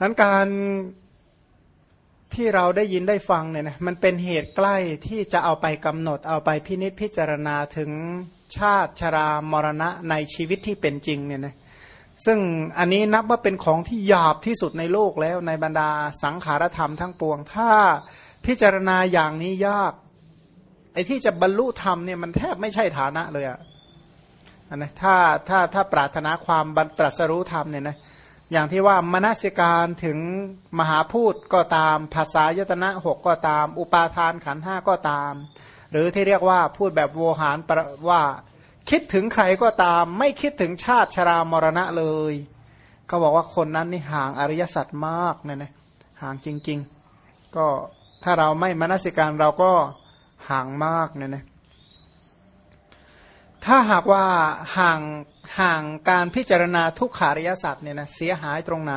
นั้นการที่เราได้ยินได้ฟังเนี่ยนะมันเป็นเหตุใกล้ที่จะเอาไปกำหนดเอาไปพินิจพิจารณาถึงชาติชรามรณะในชีวิตที่เป็นจริงเนี่ยนะซึ่งอันนี้นับว่าเป็นของที่หยาบที่สุดในโลกแล้วในบรรดาสังขารธรรมทั้งปวง ถ้าพิจารณาอย่างนี้ยาก ไอ้ที่จะบรรลุธรรมเนี่ยมันแทบไม่ใช่ฐานะเลยอะนะถ้าถ้าถ้าปรารถนาความบรรตรัสรู้ธรรมเนี่ยนะ อย่างที่ว่ามนสิการถึงมหาพูดก็ตาม ภาษายตนะหกก็ตาม อุปาทานขันห้าก็ตาม หรือที่เรียกว่าพูดแบบโวหารว่าคิดถึงใครก็ตาม ไม่คิดถึงชาติชรามรณะเลยเขาบอกว่าคนนั้นนี่ห่างอริยสัจมากเนะนะห่างจริง ๆ ก็ถ้าเราไม่มนสิการเราก็ห่างมากเนี่ยนะ ถ้าหากว่าห่างห่างการพิจารณาทุกขาริยสัจเนี่ยนะเสียหายตรงไหน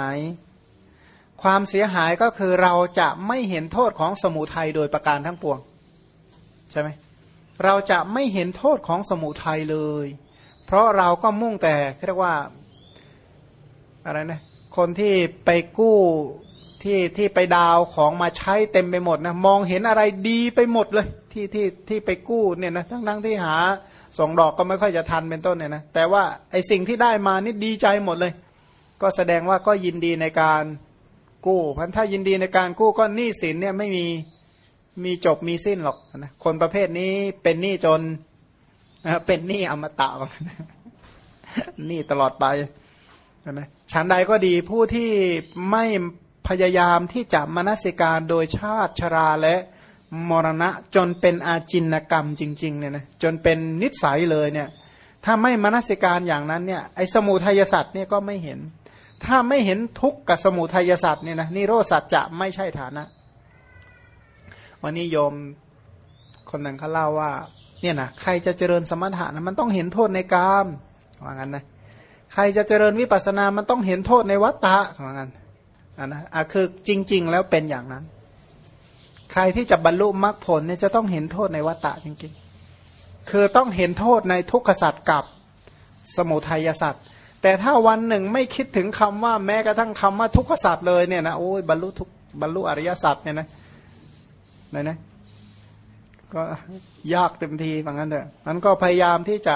ความเสียหายก็คือเราจะไม่เห็นโทษของสมุทัยโดยประการทั้งปวงใช่ไหมเราจะไม่เห็นโทษของสมุทัยเลย เพราะเราก็มุ่งแต่เรียกว่าอะไรนะคนที่ไปกู้ ที่ที่ไปดาวของมาใช้เต็มไปหมดนะมองเห็นอะไรดีไปหมดเลย ที่ที่ที่ไปกู้เนี่ยนะทั้งทั้งที่หาส่งดอกก็ไม่ค่อยจะทันเป็นต้นเนี่ยนะแต่ว่าไอสิ่งที่ได้มานี่ดีใจหมดเลย ก็แสดงว่าก็ยินดีในการกู้พันถ้ายินดีในการกู้ก็หนี้สินเนี่ยไม่มีมีจบมีสิ้นหรอกนะคนประเภทนี้เป็นหนี้จนเป็นหนี้อมตะหนี้ตลอดไปนะฉันใดก็ดีผู้ที่ไม่ พยายามที่จะมนสิการโดยชาติชราและมรณะจนเป็นอาจินกรรมจริงๆเนี่ยนะจนเป็นนิสัยเลยเนี่ยถ้าไม่มนสิการอย่างนั้นเนี่ยไอสมุทัยสัตว์เนี่ยก็ไม่เห็น ถ้าไม่เห็นทุกข์กับสมุทัยสัตว์เนี่ยนะนิโรสัตจะไม่ใช่ฐานะ วันนี้โยมคนหนึ่งเขาเล่าว่าเนี่ยนะใครจะเจริญสมถะนะมันต้องเห็นโทษในกามว่างั้นนะใครจะเจริญวิปัสสนา มันต้องเห็นโทษในวัตตะว่างั้น อะนะอะคือจริง ๆ แล้วเป็นอย่างนั้น ใครที่จะบรรลุมรรคผลเนี่ยจะต้องเห็นโทษในวัฏฏะจริงๆ คือต้องเห็นโทษในทุกขสัตว์กับสมุทัยสัตว์แต่ถ้าวันหนึ่งไม่คิดถึงคำว่าแม้กระทั่งคำว่าทุกขสัตว์เลยเนี่ยนะโอ้ยบรรลุทุกบรรลุอริยสัตว์เนี่ยนะนะนะก็ยากเต็มทีเหมือนกันเถอะมันก็พยายามที่จะ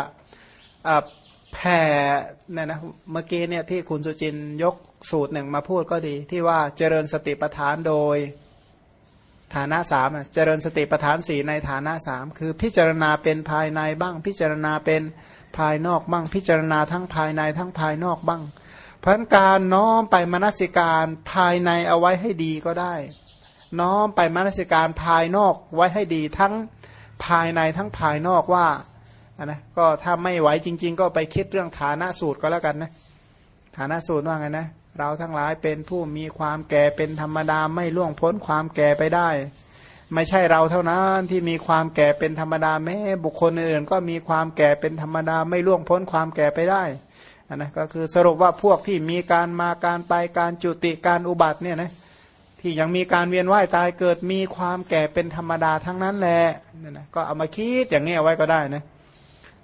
แผ่เนี่ยนะเมื่อกี้เนี่ยที่คุณสุจินยก สูตรหนึ่งมาพูดก็ดี ที่ว่าเจริญสติปัฏฐานโดยฐานะสามเจริญสติปัฏฐานสี่ในฐานะสามคือพิจารณาเป็นภายในบ้าง พิจารณาเป็นภายนอกบ้าง พิจารณาทั้งภายในทั้งภายนอกบ้างเพราะการน้อมไปมนสิการภายในเอาไว้ให้ดีก็ได้ น้อมไปมนสิการภายนอกไว้ให้ดีทั้งภายในทั้งภายนอกว่านะก็ถ้าไม่ไหวจริง ๆ ก็ไปคิดเรื่องฐานะสูตรก็แล้วกันนะฐานะสูตรว่าไงนะ เราทั้งหลายเป็นผู้มีความแก่เป็นธรรมดาไม่ล่วงพ้นความแก่ไปได้ ไม่ใช่เราเท่านั้นที่มีความแก่เป็นธรรมดาแม้บุคคลอื่น ก็มีความแก่เป็นธรรมดาไม่ล่วงพ้นความแก่ไปได้นะก็คือสรุปว่าพวกที่มีการมาการไปการจุติการอุบัติเนี่ยนะที่ยังมีการเวียนว่ายตายเกิดมีความแก่เป็นธรรมดาทั้งนั้นแหละเนี่ยนะก็เอามาคิดอย่างนี้เอาไว้ก็ได้นะ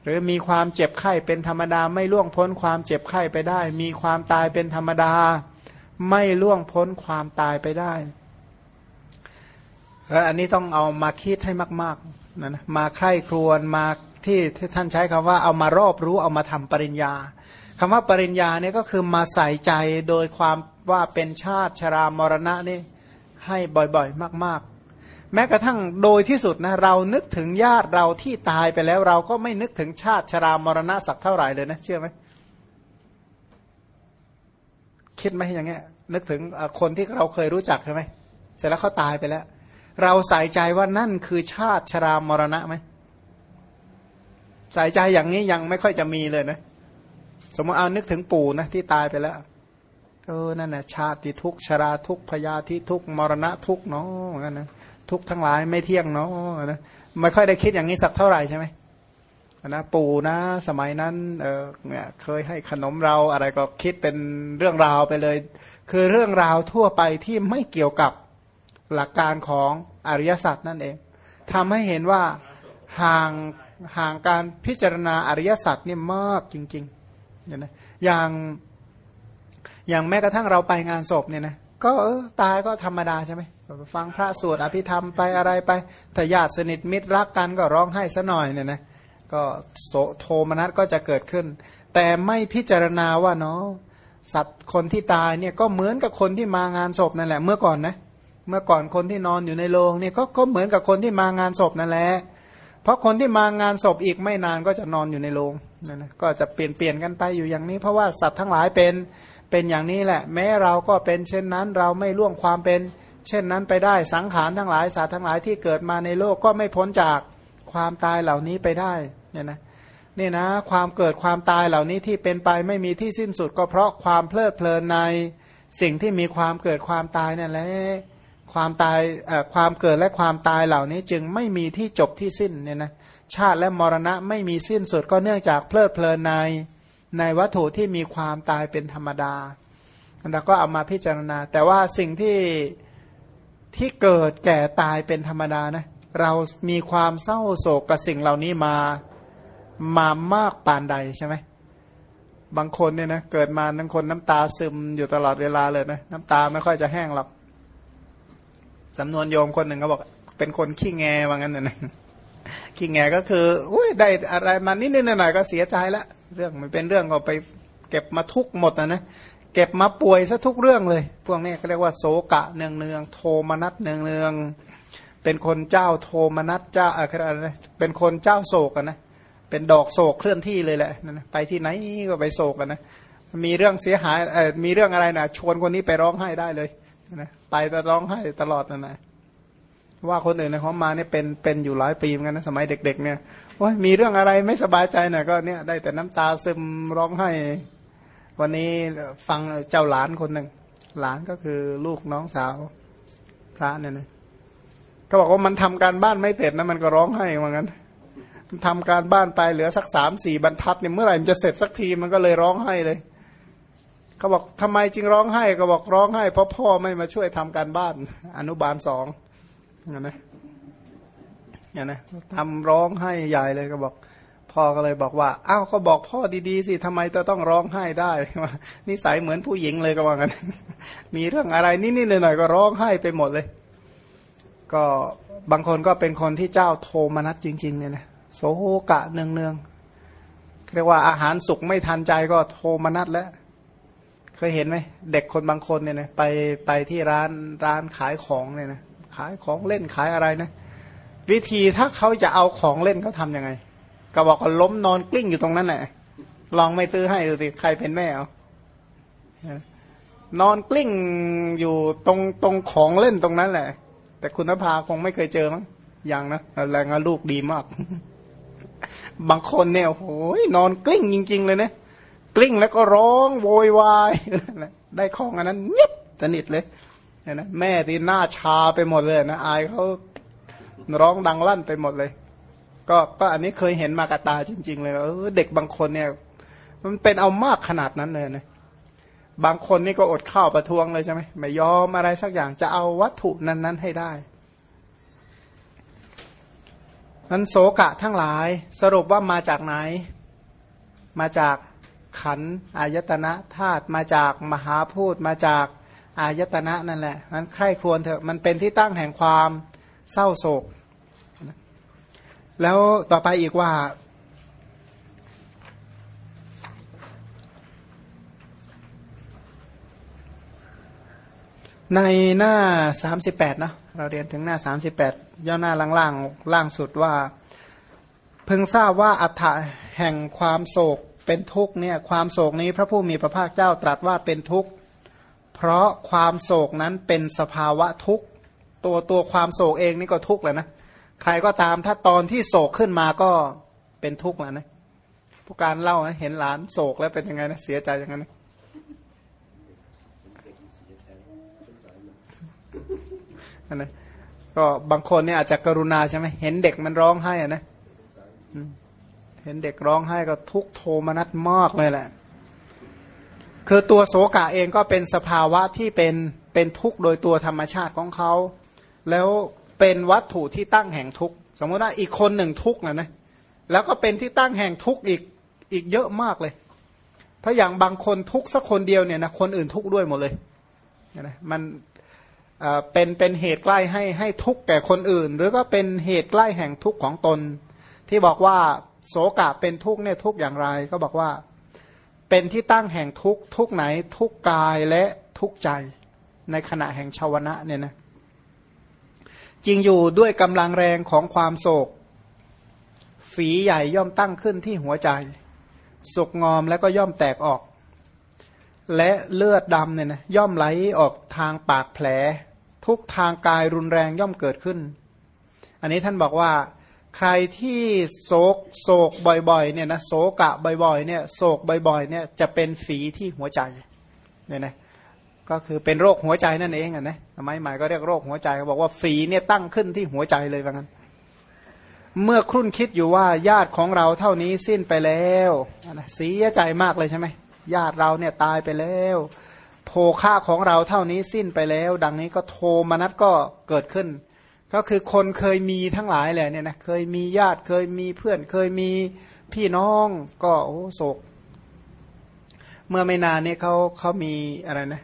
หรือมีความเจ็บไข้เป็นธรรมดา ไม่ล่วงพ้นความเจ็บไข้ไปได้ มีความตายเป็นธรรมดา ไม่ล่วงพ้นความตายไปได้แล้วอันนี้ต้องเอามาคิดให้มากๆนะนะมาใคร่ครวญมาที่ที่ท่านใช้คำว่าเอามารอบรู้เอามาทำปริญญาคำว่าปริญญาเนี่ยก็คือมาใส่ใจโดยความว่าเป็นชาติชรามรณะนี่ให้บ่อยๆ มาก แม้กระทั่งโดยที่สุดนะเรานึกถึงญาติเราที่ตายไปแล้ว เราก็ไม่นึกถึงชาติชรามรณะสักเท่าไหร่เลยนะเชื่อไหมคิดไหมอย่างเงี้ย นึกถึงคนที่เราเคยรู้จักใช่ไหมเสร็จแล้วเขาตายไปแล้ว เราใส่ใจว่านั่นคือชาติชรามรณะไหมใส่ใจอย่างนี้ยังไม่ค่อยจะมีเลยนะ สมมติเอานึกถึงปู่นะที่ตายไปแล้วเออนั่นนะชาติทุกชราทุกพยาธิทุกมรณะทุกเนาะงั้นนะ ทุกทั้งหลายไม่เที่ยงเนาะนะไม่ค่อยได้คิดอย่างนี้สักเท่าไหร่ใช่ไหมนะปู่นะสมัยนั้นเออเนี่ยเคยให้ขนมเราอะไรก็คิดเป็นเรื่องราวไปเลย คือเรื่องราวทั่วไปที่ไม่เกี่ยวกับหลักการของอริยสัจนั่นเองทำให้เห็นว่าห่างห่างการพิจารณาอริยสัจนี่มากจริงๆเนี่ยนะอย่างอย่างแม้กระทั่งเราไปงานศพเนี่ยนะก็เออตายก็ธรรมดาใช่ไหม ฟังพระสวดอภิธรรมไปอะไรไปถ้าญาติสนิทมิตรรักกันก็ร้องไห้ซะหน่อยเนี่ยนะก็โสโทมนัสก็จะเกิดขึ้น แต่ไม่พิจารณาว่าเนาะสัตว์คนที่ตายเนี่ยก็เหมือนกับคนที่มางานศพนั่นแหละ เมื่อก่อนนะเมื่อก่อนคนที่นอนอยู่ในโรงเนี่ยก็ก็เหมือนกับคนที่มางานศพนั่นแหละเพราะคนที่มางานศพอีกไม่นานก็จะนอนอยู่ในโรงนั่นนะก็จะเปลี่ยนเปลี่ยนกันไปอยู่อย่างนี้ เพราะว่าสัตว์ทั้งหลายเป็นเป็นอย่างนี้แหละ แม้เราก็เป็นเช่นนั้น เราไม่ล่วงความเป็น เช่นนั้นไปได้สังขารทั้งหลายสัตว์ทั้งหลายที่เกิดมาในโลกก็ไม่พ้นจากความตายเหล่านี้ไปได้เนี่ยนะนี่นะความเกิดความตายเหล่านี้ที่เป็นไปไม่มีที่สิ้นสุดก็เพราะความเพลิดเพลินในสิ่งที่มีความเกิดความตายนั่นแหละความตายความเกิดและความตายเหล่านี้จึงไม่มีที่จบที่สิ้นเนี่ยนะชาติและมรณะไม่มีสิ้นสุดก็เนื่องจากเพลิดเพลินในในวัตถุที่มีความตายเป็นธรรมดาแล้วก็เอามาพิจารณา แต่ว่าสิ่งที่ ที่เกิดแก่ตายเป็นธรรมดานะ เรามีความเศร้าโศกกับสิ่งเหล่านี้มามามากปานใดใช่ไหมบางคนเนี่ยนะเกิดมาบางคนน้ำตาซึมอยู่ตลอดเวลาเลยนะน้ำตาไม่ค่อยจะแห้งหรอกสำนวนโยมคนหนึ่งเขาบอก เป็นคนขี้แงว่างั้นนะขี้แงก็คืออุ้ยได้อะไรมานิดหน่อยก็เสียใจล้วเรื่องมันเป็นเรื่องก็ไปเก็บมาทุกหมดนะนะ เก็บมาป่วยซะทุกเรื่องเลย พวกนี้เขาเรียกว่าโศกะเนืองเนืองโทมนัสเนืองเนืองเป็นคนเจ้าโทมนัสเจ้าอะไรนะเป็นคนเจ้าโศกนะเป็นดอกโศกเคลื่อนที่เลยแหละไปที่ไหนก็ไปโศกกันนะมีเรื่องเสียหายเออมีเรื่องอะไรนะชวนคนนี้ไปร้องไห้ได้เลยนะไปแต่ร้องไห้ตลอดนั่นะว่าคนอื่นนะเขามาเนี่ยเป็นเป็นอยู่หลายปีเหมือนกันนะสมัยเด็ก ๆ เนี่ยว่ามีเรื่องอะไรไม่สบายใจหน่อยก็เนี่ยได้แต่น้ำตาซึมร้องไห้ วันนี้ฟังเจ้าหลานคนหนึ่งหลานก็คือลูกน้องสาว พระเนี่ยนะเขาบอกว่ามันทำการบ้านไม่เสร็จนะมันก็ร้องไห้เหมือนกันทำการบ้านไปเหลือสักสามสี่บรรทัดเนี่ยเมื่อไหร่มันจะเสร็จสักทีมันก็เลยร้องไห้เลยเขาบอกทำไมจึงร้องไห้ก็บอกร้องไห้เพราะพ่อไม่มาช่วยทำการบ้าน อนุบาลสองอย่างนะอย่างนะทำร้องไห้ใหญ่เลยก็บอก พ่อก็เลยบอกว่าอ้าวก็บอกพ่อดีๆสิทำไมจะต้องร้องไห้ได้ว่านิสัยเหมือนผู้หญิงเลยก็ว่างั้นมีเรื่องอะไรนิดๆหน่อยๆก็ร้องไห้ไปหมดเลย ก็บางคนก็เป็นคนที่เจ้าโทมนัสจริง ๆ เนี่ยนะโสกะเนืองเนืองเรียกว่าอาหารสุกไม่ทันใจก็โทมนัสแล้วเคยเห็นไหมเด็กคนบางคนเนี่ยนะไปไปที่ร้านร้านขายของเนี่ยนะขายของเล่นขายอะไรนะ วิธีถ้าเขาจะเอาของเล่นเขาทำยังไง ก็บอกก็ล้มนอนกลิ้งอยู่ตรงนั้นแหละลองไม่ซื้อให้ดูสิใครเป็นแม่เอานอนกลิ้งอยู่ตรงตรงของเล่นตรงนั้นแหละ แต่คุณภาคงไม่เคยเจอมั้งยังนะแรงลูกดีมาก บางคนเนี่ยโอ้ยนอนกลิ้งจริง ๆ เลยเนะกลิ้งแล้วก็ร้องโวยวายได้ของอันนั้นเงียบสนิทเลยนะแม่ที่หน้าชาไปหมดเลยนะอายเขาร้องดังลั่นไปหมดเลย ก็ก็อันนี้เคยเห็นมากระตาจริง ๆ เลยเออเด็กบางคนเนี่ย มันเป็นเอามากขนาดนั้นเลยนะบางคนนี่ก็อดข้าวประท้วงเลยใช่ไหมไม่ยอมอะไรสักอย่างจะเอาวัตถุนั้น ๆ ให้ได้นั้นโสกะทั้งหลายสรุปว่ามาจากไหน มาจากขันอายตนะธาตุมาจากมหาพูดมาจากอายตนะนั่นแหละนั้นใคร่ครวญเถอะมันเป็นที่ตั้งแห่งความเศร้าโศก แล้วต่อไปอีกว่า ในหน้าสามสิบแปดนะเราเรียนถึงหน้าสามสิบแปดย่อหน้าล่างล่างล่างสุดว่า เพิ่งทราบว่าอัฏฐะแห่งความโศกเป็นทุกเนี่ยความโศกนี้พระผู้มีพระภาคเจ้าตรัสว่าเป็นทุกข์เพราะความโศกนั้นเป็นสภาวะทุกข์ตัวตัวความโศกเองนี่ก็ทุกข์แหละนะ ใครก็ตามถ้าตอนที่โศกขึ้นมาก็เป็นทุกข์แล้วนะผู้การเล่าเห็นหลานโศกแล้วเป็นยังไงนะเสียใจอย่างนั้นนะก็บางคนเนี่ยอาจจะกรุณาใช่ไหมเห็นเด็กมันร้องไห้อะนะเห็นเด็กร้องไห้ก็ทุกโทมนัสมากเลยแหละ คือตัวโสกะเองก็เป็นสภาวะที่เป็นเป็นทุกข์โดยตัวธรรมชาติของเขา แล้ว เป็นวัตถุที่ตั้งแห่งทุกข์สมมติว่าอีกคนหนึ่งทุกข์นะนะแล้วก็เป็นที่ตั้งแห่งทุกข์อีกอีกเยอะมากเลย ถ้าอย่างบางคนทุกข์สักคนเดียวเนี่ยนะคนอื่นทุกข์ด้วยหมดเลยนะมันเป็นเป็นเหตุใกล้ให้ให้ทุกข์แก่คนอื่น หรือก็เป็นเหตุใกล้แห่งทุกข์ของตน ที่บอกว่าโสกะเป็นทุกข์เนี่ยทุกข์อย่างไร ก็บอกว่า เป็นที่ตั้งแห่งทุกข์ทุกไหนทุกกายและทุกใจ ในขณะแห่งชาวนะเนี่ยนะ จริงอยู่ด้วยกำลังแรงของความโศก ฝีใหญ่ย่อมตั้งขึ้นที่หัวใจ สุกงอมแล้วก็ย่อมแตกออก และเลือดดำเนี่ยนะย่อมไหลออกทางปากแผล ทุกทางกายรุนแรงย่อมเกิดขึ้น อันนี้ท่านบอกว่าใครที่โศกโศกบ่อยๆเนี่ยนะโศกะบ่อยๆเนี่ยโศกบ่อยๆเนี่ยจะเป็นฝีที่หัวใจเนี่ยนะ ก็คือเป็นโรคหัวใจนั่นเองอะนะสมัยใหม่ก็เรียกโรคหัวใจเขาบอกว่าฝีเนี่ยตั้งขึ้นที่หัวใจเลยว่างั้น เมื่อครุ่นคิดอยู่ว่าญาติของเราเท่านี้สิ้นไปแล้วนะเสียใจมากเลยใช่ไหมญาติเราเนี่ยตายไปแล้ว โภค่าของเราเท่านี้สิ้นไปแล้ว ดังนี้ก็โทมนัสก็เกิดขึ้น ก็คือคนเคยมีทั้งหลายแหละเนี่ยนะเคยมีญาติเคยมีเพื่อนเคยมีพี่น้องก็โอ้โศก เมื่อไม่นานเนี้เขาเขามีอะไรนะ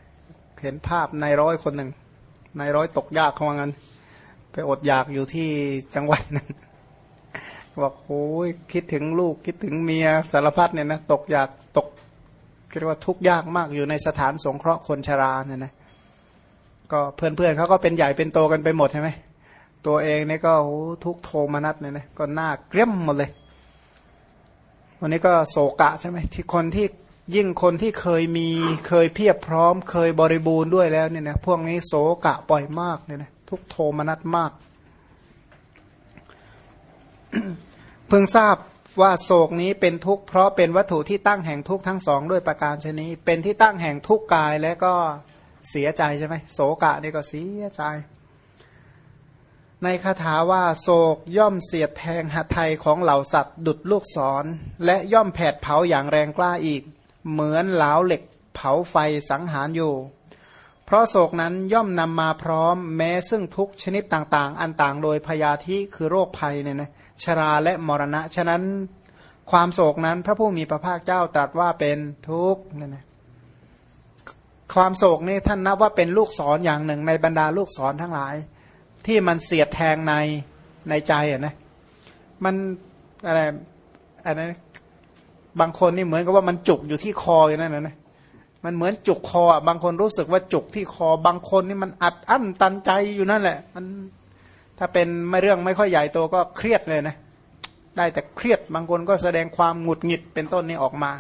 เห็นภาพนายร้อยคนหนึ่งนายร้อยตกยากเขาว่างั้น ไปอดอยากอยู่ที่จังหวัดนั้นบอกโอ้ยคิดถึงลูกคิดถึงเมียสารพัดเนี่ยนะตกอยากตกเรียกว่าทุกข์ยากมากอยู่ในสถานสงเคราะห์คนชราเนี่ยนะก็เพื่อนเพื่อนเขาก็เป็นใหญ่เป็นโตกันไปหมดใช่ไหมตัวเองเนี่ยก็โอ้ทุกโทมนัสเนี่ยนะก็หน้าเกลี้ยมหมดเลย วันนี้ก็โศกะใช่ไหมที่คนที่ ยิ่งคนที่เคยมีเคยเพียบพร้อม เคยบริบูรณ์ด้วยแล้วเนี่ยนะพวกนี้โศกะปล่อยมากเนี่ยนะทุกโทมนัสมาก เพิ่งทราบว่าโศกนี้เป็นทุกข์เพราะเป็นวัตถุที่ตั้งแห่งทุกข์ทั้งสองด้วยประการชนี้ เป็นที่ตั้งแห่งทุกข์กายและก็เสียใจใช่ไหมโศกะนี่ก็เสียใจ ในคาถาว่าโศกย่อมเสียดแทงหัตไทยของเหล่าสัตว์ ดุดลูกศร และย่อมแผดเผาอย่างแรงกล้าอีก เหมือนเหลาเหล็กเผาไฟสังหารอยู่ เพราะโศกนั้นย่อมนำมาพร้อมแม้ซึ่งทุกชนิดต่างๆ อันต่างโดยพยาธิคือโรคภัยเนี่ยนะชราและมรณะ ฉะนั้นความโศกนั้นพระผู้มีพระภาคเจ้าตรัสว่าเป็นทุกข์นั่นนะความโศกนี่ท่านนับว่าเป็นลูกศรออย่างหนึ่งในบรรดาลูกศรทั้งหลาย ที่มันเสียดแทงในในใจอะนะมันอะไรอะไร บางคนนี่เหมือนกับว่ามันจุกอยู่ที่คออย่างนั้นนะมันเหมือนจุกคอบางคนรู้สึกว่าจุกที่คอบางคนนี่มันอัดอั้นตันใจอยู่นั่นแหละ มันถ้าเป็นไม่เรื่องไม่ค่อยใหญ่โตก็เครียดเลยนะ ได้แต่เครียดบางคนก็แสดงความหงุดหงิดเป็นต้นนี้ออกมา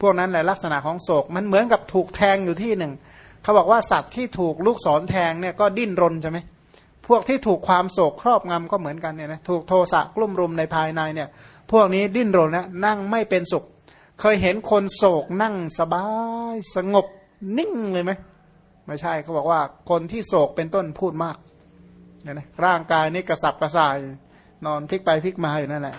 พวกนั้นแหละลักษณะของโศก มันเหมือนกับถูกแทงอยู่ที่หนึ่งเขาบอกว่าสัตว์ที่ถูกลูกศรแทงเนี่ยก็ดิ้นรนใช่ไหมพวกที่ถูกความโศกครอบงำก็เหมือนกันเนี่ยนะถูกโทสะกลุ่มรุมในภายในเนี่ย พวกนี้ดิ้นรนนะนั่งไม่เป็นสุข เคยเห็นคนโศกนั่งสบายสงบนิ่งเลยไหมไม่ใช่เขาบอกว่าคนที่โศกเป็นต้นพูดมากเนี่ยนะร่างกายนี่กระสับกระส่าย นอนพลิกไปพลิกมาอยู่นั่นแหละ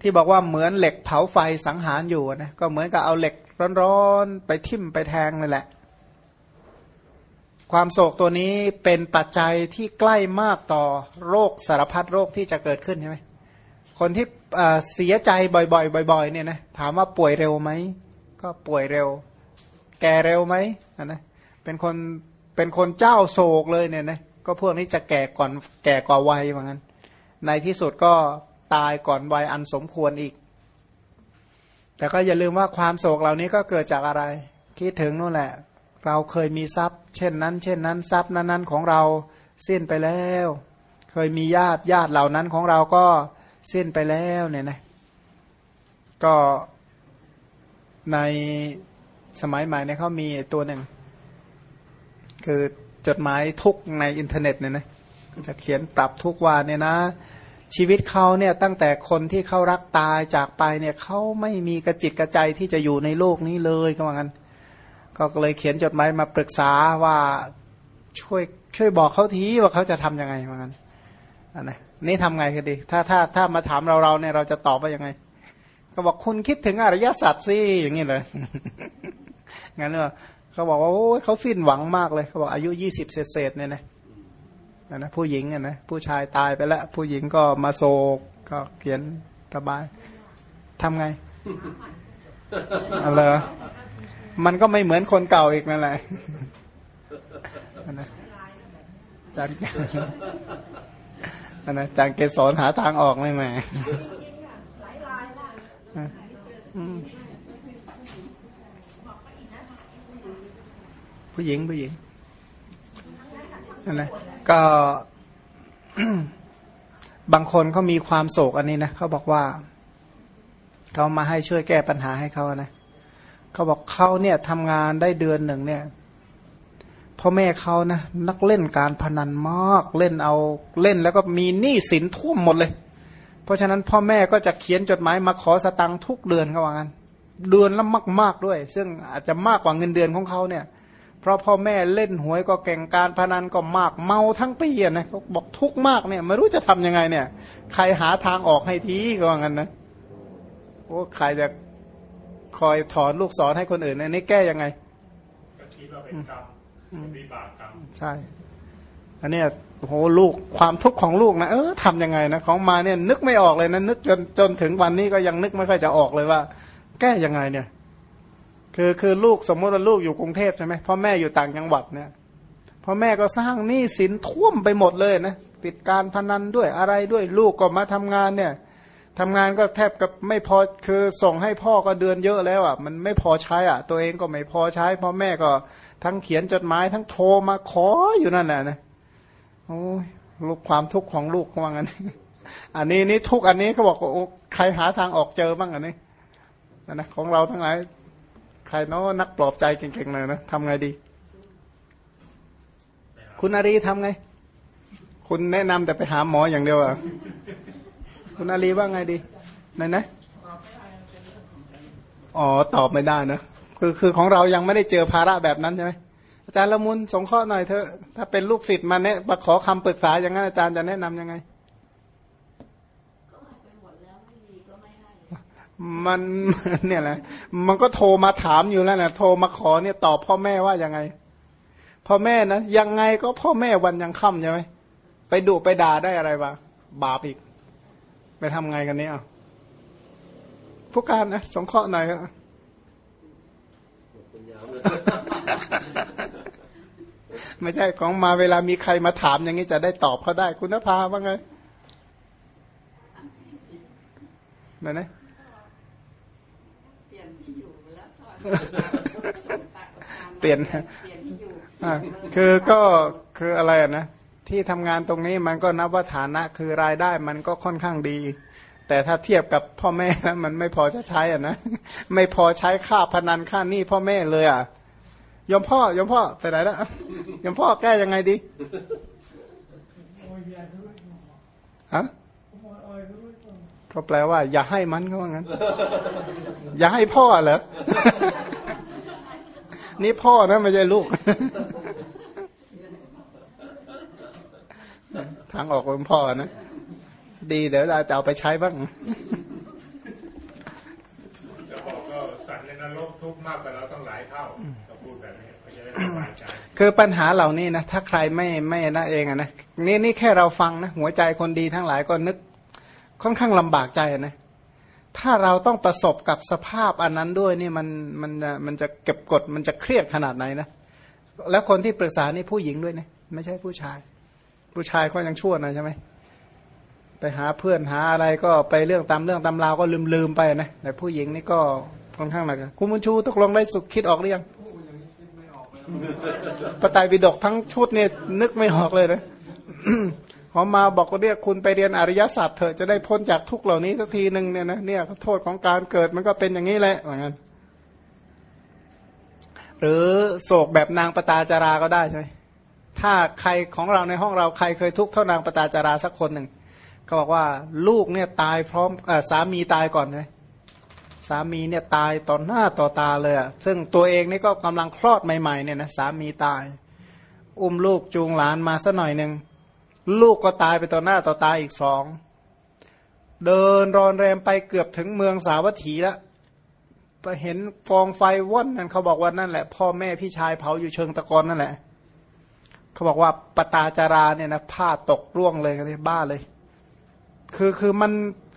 ที่บอกว่าเหมือนเหล็กเผาไฟสังหารอยู่นะก็เหมือนกับเอาเหล็กร้อนๆไปทิ่มไปแทงนั่นแหละ ความโศกตัวนี้เป็นปัจจัยที่ใกล้มากต่อโรคสารพัดโรคที่จะเกิดขึ้นใช่ไหม คนที่เสียใจบ่อยๆบ่อยๆเนี่ยนะถามว่าป่วยเร็วไหมก็ป่วยเร็ว แก่เร็วไหมนะเป็นคนเป็นคนเจ้าโศกเลยเนี่ยนะก็พวกนี้จะแก่ก่อนแก่กว่าวัยเหมือนกันในที่สุดก็ตายก่อนวัยอันสมควรอีก แต่ก็อย่าลืมว่าความโศกเหล่านี้ก็เกิดจากอะไร คิดถึงนู่นแหละ เราเคยมีทรัพย์ เช่นนั้น เช่นนั้นทรัพย์นั้นๆของเราสิ้นไปแล้ว เคยมีญาติญาติเหล่านั้นของเราก็ สิ้นไปแล้วเนี่ยนะก็ในสมัยใหม่เนี่ยเขามีตัวหนึ่ง คือจดหมายทุกในอินเทอร์เน็ตเนี่ยนะจะเขียนปรับทุกวันเนี่ยนะชีวิตเขาเนี่ยตั้งแต่คนที่เขารักตายจากไปเนี่ยเขาไม่มีกระจิตกระใจที่จะอยู่ในโลกนี้เลยก็ว่างั้น ก็เลยเขียนจดหมายมาปรึกษาว่าช่วยช่วยบอกเขาทีว่าเขาจะทํำยังไงว่างั้น นะนี่ทำไงกันดี ถ้าถ้าถ้ามาถามเราเราเนี่ยเราจะตอบว่ายังไง ก็บอกคุณคิดถึงอริยสัจสิอย่างนี้เลยงั้นเนอะเขาบอกว่าโอ้เขาสิ้นหวังมากเลยเขาบอกอายุยี่สิบเศษเนี่ยนะนะผู้หญิงอะนะผู้ชายตายไปแล้ว ผู้หญิงก็มาโศกก็เขียนระบายทำไงอะไรมันก็ไม่เหมือนคนเก่าอีกนั่นแหละจารย์อั นนะอาจารย์เกสรหาทางออกไม่แหม่อืมผู้หญิงผู้หญิงนั่นนะก็บางคนเขามีความโศกอันนี้นะเขาบอกว่าเขามาให้ช่วยแก้ปัญหาให้เขานะเขาบอกเขาเนี่ยทำงานได้เดือนหนึ่งเนี่ย พ่อแม่เขานะนักเล่นการพนันมากเล่นเอาเล่นแล้วก็มีหนี้สินท่วมหมดเลย เพราะฉะนั้นพ่อแม่ก็จะเขียนจดหมายมาขอสตังค์ทุกเดือนเขาว่างั้นเดือนละมากๆด้วย ซึ่งอาจจะมากกว่าเงินเดือนของเขาเนี่ย เพราะพ่อแม่เล่นหวยก็เก่งการพนันก็มากเมาทั้งปีนะเขาบอกทุกมากเนี่ยไม่รู้จะทํำยังไงเนี่ย ใครหาทางออกให้ทีก็ว่างั้นนะโอ้ใครจะคอยถอนลูกศรให้คนอื่นอันนี้แก้ยังไงก็คิดว่าเป็นกรรม วิบากกรรมใช่อันเนี้ยโหลูกความทุกข์ของลูกนะเออทำยังไงนะของมาเนี่ยนึกไม่ออกเลยนะนึกจนจนถึงวันนี้ก็ยังนึกไม่ค่อยจะออกเลยว่า แก้ยังไงเนี่ย คือคือลูกสมมติว่าลูกอยู่กรุงเทพใช่ไหมพ่อแม่อยู่ต่างจังหวัดเนี่ยพ่อแม่ก็สร้างหนี้สินท่วมไปหมดเลยนะติดการพนันด้วยอะไรด้วยลูกก็มาทำงานเนี่ยทำงานก็แทบกับไม่พอคือส่งให้พ่อก็เดือนเยอะแล้วอะ มันไม่พอใช้อะ ตัวเองก็ไม่พอใช้พ่อแม่ก็ ทั้งเขียนจดหมายทั้งโทรมาขออยู่นั่นแหละนะโอ้ยลูกความทุกข์ของลูกว่างั้นอันนี้นี่ทุกอันนี้เขาบอกโอ้ใครหาทางออกเจอบ้างอันนี้นะนะของเราทั้งหลายใครเนาะนักปลอบใจเก่งๆเลยนะทำไงดี คุณอารีทำไง คุณแนะนำแต่ไปหาหมออย่างเดียวอะคุณอารีว่าไงดีไหนนะอ๋อตอบไม่ได้นะ คือคือของเรายังไม่ได้เจอภาระแบบนั้นใช่ไหมอาจารย์ละมุนสงเคราะห์หน่อยเถอะถ้าเป็นลูกศิษย์มาเนี่ยมาขอคำปรึกษาอย่างนั้นอาจารย์จะแนะนํำยังไงมันเนี่ยแหละ มันก็โทรมาถามอยู่แล้วนะโทรมาขอเนี่ยตอบพ่อแม่ว่ายังไง พ่อแม่นะยังไงก็พ่อแม่วันยังค่ำใช่ไหมไปดุไปด่าได้อะไรบ้างบาปอีก ไปทำไงกันเนี่ยอะผู้การนะสงเคราะห์หน่อยครับ ไม่ใช่ของมาเวลามีใครมาถามอย่างนี้จะได้ตอบเขาได้คุณนภาว่าไงไหนนะเปลี่ยนที่อยู่แล้วก็ส่งตามเปลี่ยนเปลี่ยนที่อยู่อ่าคือก็คืออะไรอะนะที่ทำงานตรงนี้มันก็นับว่าฐานะ คือรายได้มันก็ค่อนข้างดี แต่ถ้าเทียบกับพ่อแม่แล้วมันไม่พอจะใช้อะนะไม่พอใช้ค่าพนันค่าหนี้พ่อแม่เลยอะยมพ่อยมพ่อไปไหนแล้วยมพ่อแก้ยังไงดีฮะก็แปลว่า อย่าให้มันเขาว่างั้น อย่าให้พ่อเหรอนี่พ่อนะไม่ใช่ลูก ทางออกของพ่อนะ ดีเดี๋ยวเราจะเอาไปใช้บ้างจะบอกก็สัตว์ในนรกทุกข์มากกว่าเราต้องหลายเท่าก็พูดแบบนี้เขาจะได้สบายใจคือปัญหาเหล่านี้นะถ้าใครไม่ไม่นะเองอะนะนี่นี่แค่เราฟังนะหัวใจคนดีทั้งหลายก็นึกค่อนข้างลำบากใจอะนะถ้าเราต้องประสบกับสภาพอันนั้นด้วยนี่มันมันจะมันจะเก็บกดมันจะเครียดขนาดไหนนะแล้วคนที่ปรึกษานี่ผู้หญิงด้วยนะไม่ใช่ผู้ชาย ผู้ชายก็ยังชั่วหนะใช่ไหม ไปหาเพื่อนหาอะไรก็ไปเรื่องตามเรื่องตามราวก็ลืมลืมๆไปนะแต่ผู้หญิงนี่ก็ค่อนข้างหนักคุณบุญชูตกลงได้สุขคิดออกหรือยังปไตยปิฎกทั้งชุดเนี่ยนึกไม่ออกเลยนะพอมาบอกว่าเรียกคุณไปเรียนอริยศาสตร์เถอะจะได้พ้นจากทุกข์เหล่านี้สักทีหนึ่งเนี่ยนะเนี่ยโทษของการเกิดมันก็เป็นอย่างนี้แหละเหมือนกันหรือโศกแบบนางปตาจาราก็ได้ใช่ไหมถ้าใครของเราในห้องเราใครเคยทุกข์เท่านางปตาจาราสักคนหนึ่ง ก็บอกว่าลูกเนี่ยตายพร้อมอสามีตายก่อนเลยสามีเนี่ยตายต่อหน้าต่อตาเลยอะซึ่งตัวเองนี่ก็กำลังคลอดใหม่ๆเนี่ยนะสามีตาย อุ้มลูกจูงหลานมาสัหน่อยหนึ่งลูกก็ตายไปต่อหน้าต่อตาอีกสองเดินรอนแรมไปเกือบถึงเมืองสาวัตถีแล้วไปเห็นฟองไฟว่อนนั่นเขาบอกว่านั่นแหละ พ่อแม่พี่ชายเผาอยู่เชิงตะกอนนั่นแหละเขาบอกว่าปตาจาราเนี่ยนะผ้าตกร่วงเลยกันที่บ้าเลย คือคือมัน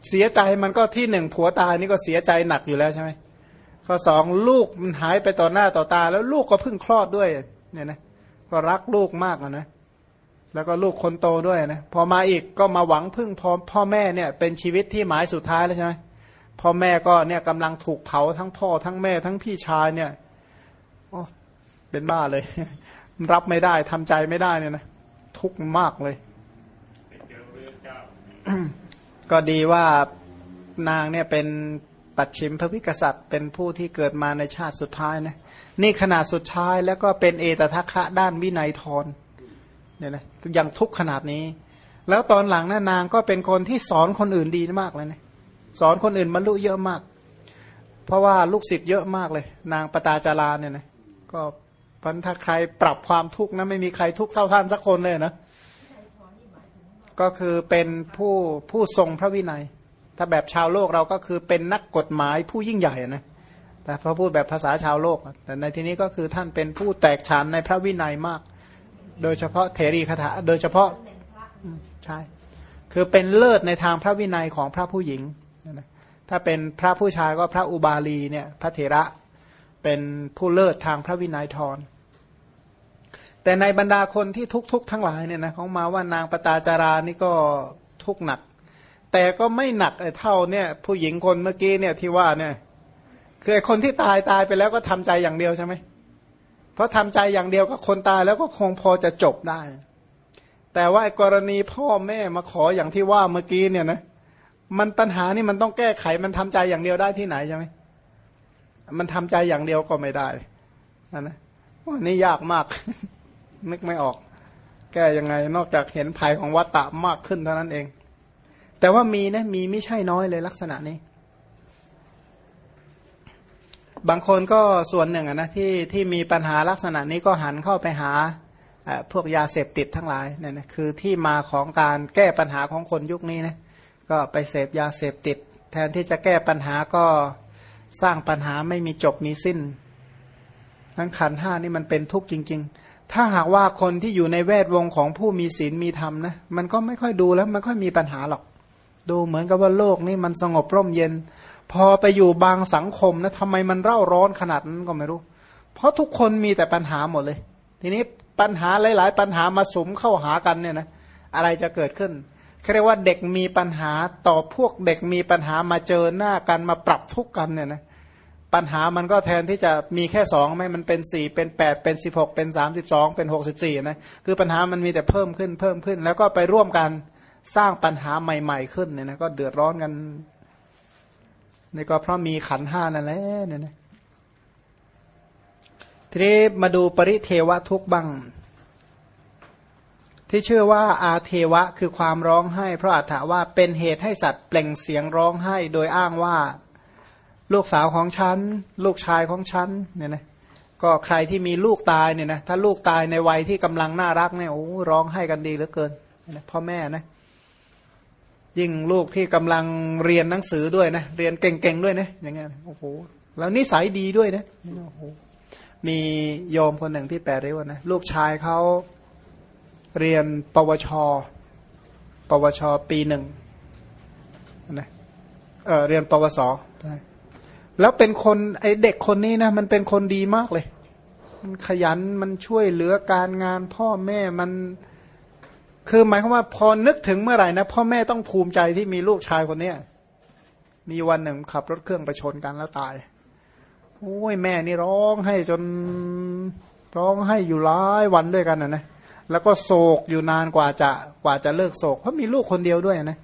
เสียใจมันก็ที่หนึ่งผัวตายนี่ก็เสียใจหนักอยู่แล้วใช่ไหมข้อสองลูกมันหายไปต่อหน้าต่อตา แล้วลูกก็เพิ่งคลอดด้วยเนี่ยนะก็รักลูกมากนะ แล้วก็ลูกคนโตด้วยนะพอมาอีกก็มาหวังพึ่งพ่อพ่อแม่เนี่ยเป็นชีวิตที่หมายสุดท้ายแล้วใช่ไหมพ่อแม่ก็เนี่ยกำลังถูกเผาทั้งพ่อทั้งแม่ทั้งพี่ชายเนี่ยโอ้เป็นบ้าเลย รับไม่ได้ทำใจไม่ได้เนี่ยนะทุกข์มากเลย ก็ดีว่านางเนี่ยเป็นปัจฉิมพระวิกษัตริย์เป็นผู้ที่เกิดมาในชาติสุดท้ายนะนี่ขนาดสุดท้ายแล้วก็เป็นเอตทัคคะด้านวินัยทรเนี่ยนะยังทุกขนาดนี้ แล้วตอนหลังนะนางก็เป็นคนที่สอนคนอื่นดีมากเลยนะสอนคนอื่นบรรลุเยอะมาก เพราะว่าลูกศิษย์เยอะมากเลย นางปตาจาราเนี่ยนะก็พันถ้าใครปรับความทุกข์นะไม่มีใครทุกข์เท่าท่านสักคนเลยนะ ก็คือเป็นผู้ผู้ทรงพระวินัย ถ้าแบบชาวโลกเราก็คือเป็นนักกฎหมายผู้ยิ่งใหญ่นะแต่พอพูดแบบภาษาชาวโลก แต่ในที่นี้ก็คือท่านเป็นผู้แตกฉานในพระวินัยมาก โดยเฉพาะเถรีคาถาโดยเฉพาะใช่คือเป็นเลิศในทางพระวินัยของพระผู้หญิง ถ้าเป็นพระผู้ชายก็พระอุบาลีเนี่ยพระเถระเป็นผู้เลิศทางพระวินัยทร แต่ในบรรดาคนที่ทุกข์ๆทั้งหลายเนี่ยนะเขามาว่านางปตาจารานี่ก็ทุกหนัก แต่ก็ไม่หนักเท่าเนี่ยผู้หญิงคนเมื่อกี้เนี่ยที่ว่าเนี่ยคือคนที่ตายตายไปแล้วก็ทำใจอย่างเดียวใช่ไหมเพราะทำใจอย่างเดียวก็คนตายแล้วก็คงพอจะจบได้ แต่ว่ากรณีพ่อแม่มาขออย่างที่ว่าเมื่อกี้เนี่ยนะมันปัญหานี่มันต้องแก้ไขมันทำใจอย่างเดียวได้ที่ไหนใช่ไหมมันทำใจอย่างเดียวก็ไม่ได้นะนะว่านี่ยากมาก นึกไม่ออก แก้ยังไง นอกจากเห็นภัยของวัตตะมากขึ้นเท่านั้นเอง แต่ว่ามีนะมีไม่ใช่น้อยเลยลักษณะนี้ บางคนก็ส่วนหนึ่งนะที่ที่มีปัญหาลักษณะนี้ก็หันเข้าไปหาพวกยาเสพติดทั้งหลายเนี่ยนะคือที่มาของการแก้ปัญหาของคนยุคนี้นะก็ไปเสพยาเสพติด แทนที่จะแก้ปัญหาก็สร้างปัญหาไม่มีจบมีสิ้น ทั้งขันห้านี่มันเป็นทุกข์จริง ๆ ถ้าหากว่าคนที่อยู่ในแวดวงของผู้มีศีลมีธรรมนะมันก็ไม่ค่อยดูแล้วไม่ค่อยมีปัญหาหรอก ดูเหมือนกับว่าโลกนี่มันสงบร่มเย็น พอไปอยู่บางสังคมนะทำไมมันเร่าร้อนขนาดนั้นก็ไม่รู้ เพราะทุกคนมีแต่ปัญหาหมดเลย ทีนี้ปัญหาหลาย ๆ ปัญหามาสมเข้าหากันเนี่ยนะอะไรจะเกิดขึ้นเขาเรียกว่าเด็กมีปัญหาต่อพวกเด็กมีปัญหามาเจอหน้ากันมาปรับทุกข์กันเนี่ยนะ ปัญหามันก็แทนที่จะมีแค่สองไม่มันเป็นสี่เป็นแปดเป็นสิบหกเป็นสามสิบสองเป็นหกสิบสี่นะคือปัญหามันมีแต่เพิ่มขึ้นเพิ่มขึ้น แล้วก็ไปร่วมกันสร้างปัญหาใหม่ ๆ ขึ้นเนี่ยนะก็เดือดร้อนกันนี่ก็เพราะมีขันธ์ห้านั่นแหละเนี่ยนะทีนี้มาดูปริเทวทุกบ้างที่ชื่อว่าอาเทวะคือความร้องไห้ เพราะอัฏฐาว่าเป็นเหตุให้สัตว์เปล่งเสียงร้องไห้ โดยอ้างว่า ลูกสาวของฉัน ลูกชายของฉันเนี่ยนะก็ใครที่มีลูกตายเนี่ยนะถ้าลูกตายในวัยที่กำลังน่ารักเนี่ยโอ้ร้องไห้กันดีเหลือเกินนะพ่อแม่นะยิ่งลูกที่กำลังเรียนหนังสือด้วยนะเรียนเก่งๆด้วยนะอย่างเงี้ยโอ้โหแล้วนิสัยดีด้วยนะโอ้โหมีโยมคนหนึ่งที่แปลเรียกว่านะลูกชายเขาเรียนปวช ปวชปีหนึ่งนะเออเรียนปวสใช่ แล้วเป็นคนไอเด็กคนนี้นะมันเป็นคนดีมากเลย มันขยันมันช่วยเหลือการงานพ่อแม่มัน คือหมายความว่าพอนึกถึงเมื่อไหร่นะพ่อแม่ต้องภูมิใจที่มีลูกชายคนเนี้ยมีวันหนึ่งขับรถเครื่องไปชนกันแล้วตายโอ้ยแม่นี่ร้องให้จนร้องให้อยู่หลายวันด้วยกันนะนะแล้วก็โศกอยู่นานกว่าจะกว่าจะเลิกโศกเพราะมีลูกคนเดียวด้วยนะ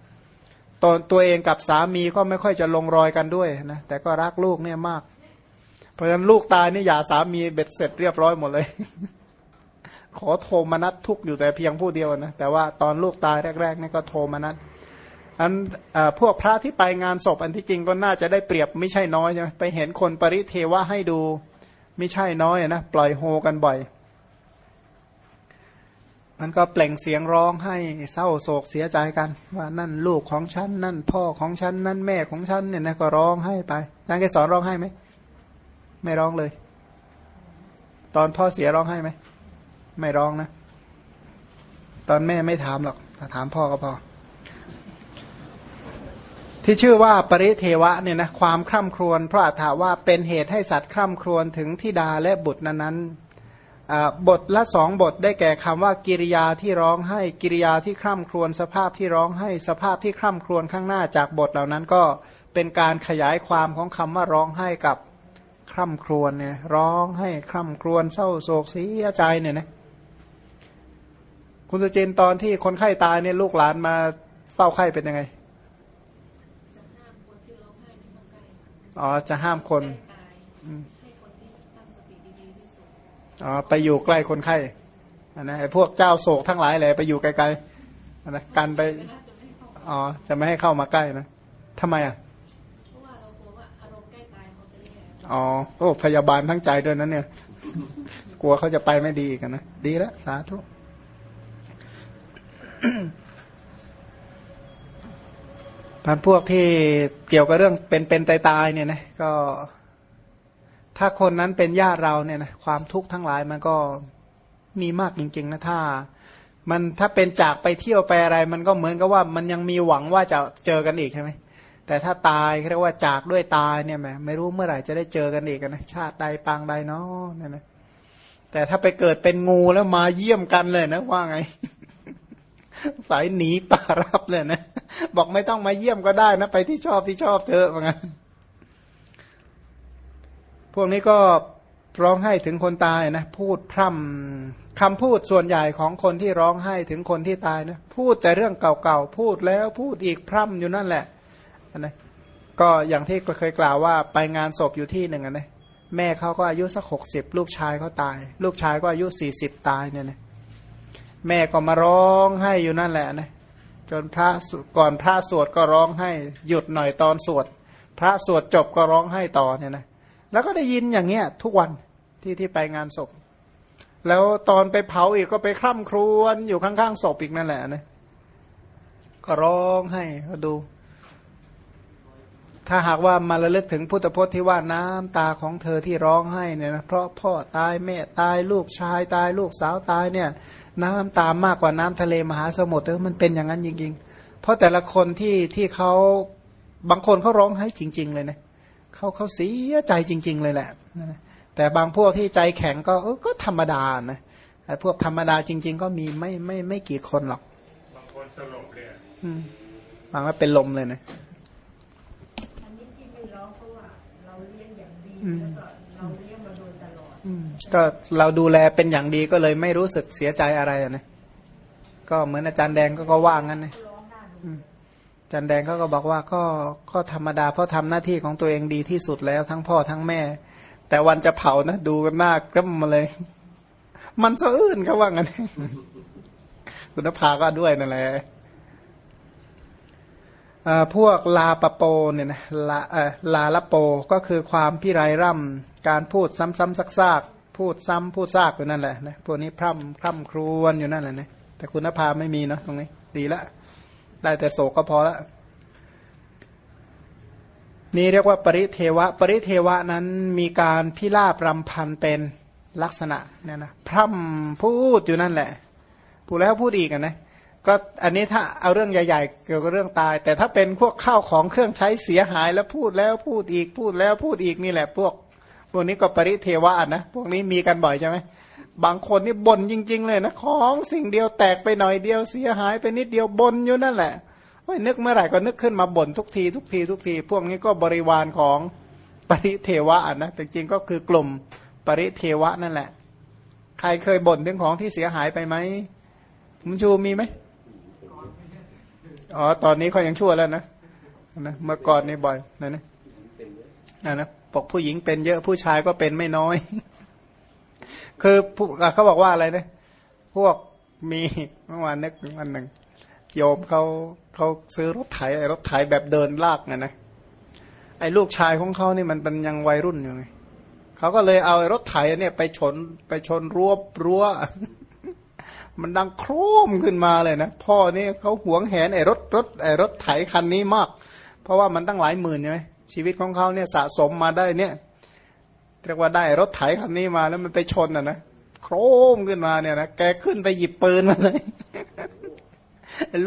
ตอนตัวเองกับสามีก็ไม่ค่อยจะลงรอยกันด้วยนะแต่ก็รักลูกเนี่ยมาก เพราะฉะนั้นลูกตายนี่อย่าสามีเบ็ดเสร็จเรียบร้อยหมดเลย ขอโทรมานัดทุกอยู่แต่เพียงผู้เดียวนะแต่ว่าตอนลูกตายแรกๆนี่ก็โทรมานัดอันพวกพระที่ไปงานศพอันที่จริงก็น่าจะได้เปรียบไม่ใช่น้อยใช่ไหมไปเห็นคนปริเทวะให้ดูไม่ใช่น้อยนะปล่อยโฮกันบ่อย มันก็เปล่งเสียงร้องให้เศร้าโศกเสียใจกัน ว่านั่นลูกของฉัน นั่นพ่อของฉัน นั่นแม่ของฉันเนี่ยนะก็ร้องให้ไปอาจารย์แกสอนร้องให้ไหมไม่ร้องเลย ตอนพ่อเสียร้องให้ไหมไม่ร้องนะ ตอนแม่ไม่ถามหรอกถามพ่อก็พอที่ชื่อว่าปริเทวะเนี่ยนะความคร่ำครวญพระอาถาว่าเป็นเหตุให้สัตว์คร่ำครวญถึงทิดาและบุตรนั้น บทละสองบทได้แก่คำว่ากิริยาที่ร้องให้กิริยาที่คร่ำครวญสภาพที่ร้องให้สภาพที่คร่ำครวญข้างหน้าจากบทเหล่านั้นก็เป็นการขยายความของคำว่าร้องให้กับคร่ำครวญเนี่ยร้องให้คร่ำครวญเศร้าโศกเสียใจเนี่ยนะคุณสุจินตอนที่คนไข้ตายเนี่ยลูกหลานมาเฝ้าไข้เป็นยังไงจะห้ามคนที่ร้องไห้ไม่มาใกล้อ๋อจะห้ามคนใกล้ตายให้คนที่ตั้งสติดีๆที่สุด อ๋อไปอยู่ใกล้คนไข้อันนะไอ้พวกเจ้าโศกทั้งหลายเลยไปอยู่ไกลๆอันนะกันไปน่าจะไม่ให้เข้าอ๋อจะไม่ให้เข้ามาใกล้นะทำไมอะเพราะว่าเรากลัวว่าอารมณ์ใกล้ตายเขาจะแย่อ๋อโอ้พยาบาลทั้งใจด้วยนั้นเนี่ย กลัวเขาจะไปไม่ดีกันนะดีแล้วสาธุท่านพวกที่เกี่ยวกับเรื่องเป็นเป็นตายตายๆเนี่ยนะก็ ถ้าคนนั้นเป็นญาติเราเนี่ยนะความทุกข์ทั้งหลายมันก็มีมากจริงๆนะถ้า มันถ้าเป็นจากไปเที่ยวไปอะไร มันก็เหมือนกับว่ามันยังมีหวังว่าจะเจอกันอีกใช่ไหมแต่ถ้าตายเรียกว่าจากด้วยตายเนี่ยแหมไม่รู้เมื่อไหร่จะได้เจอกันอีกนะชาติใดปางใดเนาะเนี่ยนะแต่ถ้าไปเกิดเป็นงูแล้วมาเยี่ยมกันเลยนะว่าไง สายหนีป่ารับเลยนะบอกไม่ต้องมาเยี่ยมก็ได้นะ ไปที่ชอบที่ชอบเธอะว่างั้น พวกนี้ก็ร้องไห้ถึงคนตายนะพูดพร่ำคำพูดส่วนใหญ่ของคนที่ร้องไห้ถึงคนที่ตายนะพูดแต่เรื่องเก่าๆพูดแล้วพูดอีกพร่ำอยู่นั่นแหละนะก็อย่างที่เคยกล่าวว่าไปงานศพอยู่ที่หนึ่งนะแม่เขาก็อายุสักหกสิบลูกชายเขาตาย ลูกชายก็อายุสี่สิบตายเนี่ยนะแม่ก็มาร้องไห้อยู่นั่นแหละนะจนพระสก่อนพระสวดก็ร้องไห้หยุดหน่อยตอนสวด พระสวดจบก็ร้องไห้ต่อเนี่ยนะ แล้วก็ได้ยินอย่างเงี้ยทุกวันที่ที่ไปงานศพ แล้วตอนไปเผาอีกก็ไปคร่ำครวญอยู่ข้างๆศพอีกนั่นแหละนะก็ร้องให้ก็ดู ถ้าหากว่ามาระลึกถึงพุทธพจน์ที่ว่าน้ำตาของเธอที่ร้องให้เนี่ยนะเพราะพ่อตายแม่ตายลูกชายตายลูกสาวตายเนี่ย น้ำตามากกว่าน้ำทะเลมหาสมุทรเออมันเป็นอย่างนั้นจริง ๆ เพราะแต่ละคนที่ที่เขาบางคนเขาร้องให้จริง ๆ เลยนะ เขาเขาเสียใจจริง ๆ เลยแหละนะแต่บางพวกที่ใจแข็งก็เออก็ธรรมดานะแต่พวกธรรมดาจริง ๆ ก็มีไม่ไม่ไม่กี่คนหรอก บางคนสลบเลยอะอืมบางแล้วเป็นลมเลยนะอันนี้ที่ไม่ร้องเพราะว่าเราเลี้ยงอย่างดีอืมแล้วก็เราเลี้ยงมาโดยตลอดอืมก็เราดูแลเป็นอย่างดีก็เลยไม่รู้สึกเสียใจอะไรอะนะก็เหมือนอาจารย์แดงก็ก็ว่างั้นนะ ร้องได้ อืมอา จารย์แดงเขาก็บอกว่าก็ก็ธรรมดาเพราะทำหน้าที่ของตัวเองดีที่สุดแล้วทั้งพ่อทั้งแม่ แต่วันจะเผานะ ดูกันหน้ากระมมาเลย มันสะอื้นเขาว่างั้นคุณภาก็ด้วยนั่นแหละอ่อพวกลาปโปเนี่ยนะลาเออลาละโปก็คือความพิไรร่ำการพูดซ้ำๆซากๆพูดซ้ำพูดซากอยู่นั่นแหละนะพวกนี้พร่ำพร่ำครวญอยู่นั่นแหละนะแต่คุณภาไม่มีเนาะตรงนี้ ดีละ ได้แต่โศกก็พอละนี่เรียกว่าปริเทวะ ปริเทวะนั้นมีการพิราบรำพันเป็นลักษณะเนี่ยนะพร่ำพูดอยู่นั่นแหละพูดแล้วพูดอีกนะก็อันนี้ถ้าเอาเรื่องใหญ่ ๆ เกี่ยวกับเรื่องตาย แต่ถ้าเป็นพวกข้าวของเครื่องใช้เสียหายแล้วพูดแล้วพูดอีกพูดแล้วพูดอีกนี่แหละ พวก พวกนี้ก็ปริเทวะนะพวกนี้มีกันบ่อยใช่ไหม บางคนนี่บ่นจริง ๆ เลยนะของสิ่งเดียวแตกไปหน่อยเดียวเสียหายไปนิดเดียวบ่นอยู่นั่นแหละเฮ้ยนึกเมื่อไหร่ก็นึกขึ้นมาบ่นทุกทีทุกทีทุกที พวกนี้ก็บริวารของปริเทวะนะแต่จริงก็คือกลุ่มปริเทวะนั่นแหละ ใครเคยบ่นถึงของที่เสียหายไปไหมมุนชูมีไหมอ๋อตอนนี้เขายังชั่วแล้วนะนะเมื่อก่อนนี่บ่อยนะนะนะนะบอกผู้หญิงเป็นเยอะผู้ชายก็เป็นไม่น้อย คือผู้เขาบอกว่าอะไรนะพวกมีเมื่อวานนึกวันหนึ่งโยมเขาเขาซื้อรถไถไอ้รถไถแบบเดินลากนะนะไอ้ลูกชายของเขานี่มันเป็นยังวัยรุ่นอยู่ไงเขาก็เลยเอาไอ้รถไถเนี่ยไปชนไปชนรั้วรั้ว มันดังโครมขึ้นมาเลยนะพ่อนี่เขาหวงแหนไอ้รถรถไอ้รถไถคันนี้มาก เพราะว่ามันตั้งหลายหมื่นใช่ไหมชีวิตของเขาเนี่ยสะสมมาได้เนี่ย เรียกว่าได้รถไถคันนี้มาแล้วมันไปชนอะนะโครมขึ้นมาเนี่ยนะแกขึ้นไปหยิบปืนมาเลย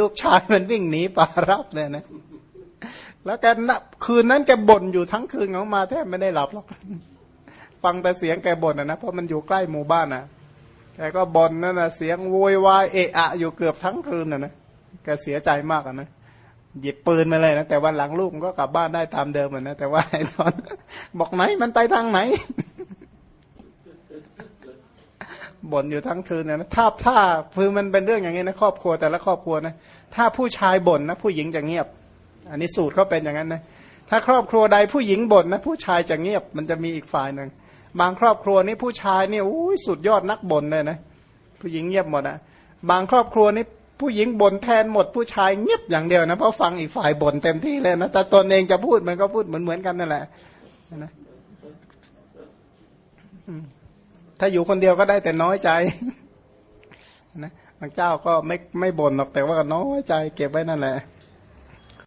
ลูกชายมันวิ่งหนีป่ารับเลยนะ แล้วแกนคืนนั้นแกบ่นอยู่ทั้งคืนของมาแทบไม่ได้หลับหรอกฟังแต่เสียงแกบ่นอะนะเพราะมันอยู่ใกล้หมู่บ้านอะแกก็บ่นนั่นนะเสียงโวยวายเอะอะอยู่เกือบทั้งคืนน่ะนะแกเสียใจมากอะนะ หยิบปืนมาเลยนะแต่วันหลังลูกมันก็กลับบ้านได้ตามเดิมเหมือะนะแต่ว่าไอ้ตอน บอกไหนมันไปทางไหนบ่นอยู่ทั้งคืนเนะนะถ้าถ้าคือมันเป็นเรื่องอย่างนี้นะครอบครัวแต่ละครอบครัวนะถ้าผู้ชายบ่นนะผู้หญิงจะเงียบ อันนี้สูตรเขาเป็นอย่างนั้นนะถ้าครอบครัวใดผู้หญิงบ่นนะผู้ชายจะเงียบ มันจะมีอีกฝ่ายหนึ่งบางครอบครัวนี่ผู้ชายเนี่ยอุ้ยสุดยอดนักบ่นเลยนะผู้หญิงเงียบหมดอะ บางครอบครัวนี่ ผู้หญิงบ่นแทนหมดผู้ชายเงียบอย่างเดียวนะเพราะฟังอีกฝ่ายบ่นเต็มที่เลยนะแต่ตนเองจะพูดมันก็พูดเหมือนเหมือนๆกันนั่นแหละนะถ้าอยู่คนเดียวก็ได้แต่น้อยใจนะบางเจ้าก็ไม่ไม่บ่นหรอกแต่ว่าก็น้อยใจเก็บไว้นั่นแหละ